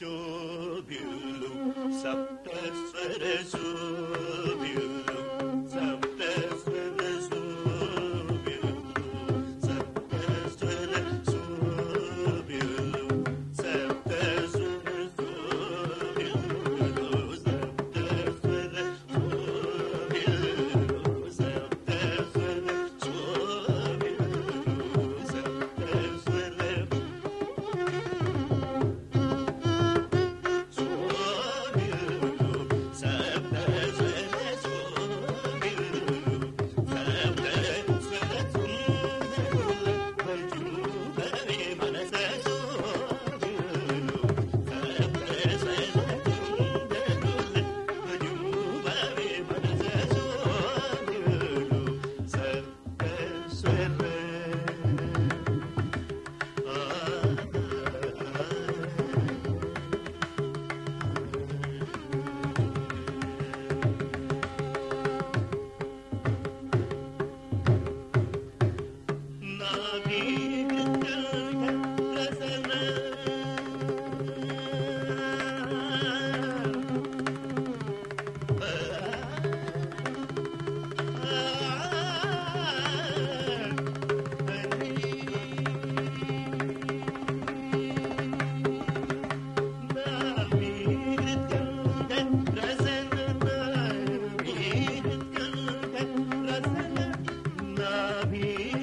Shobhyulu Saptasvara Shobhyulu कभी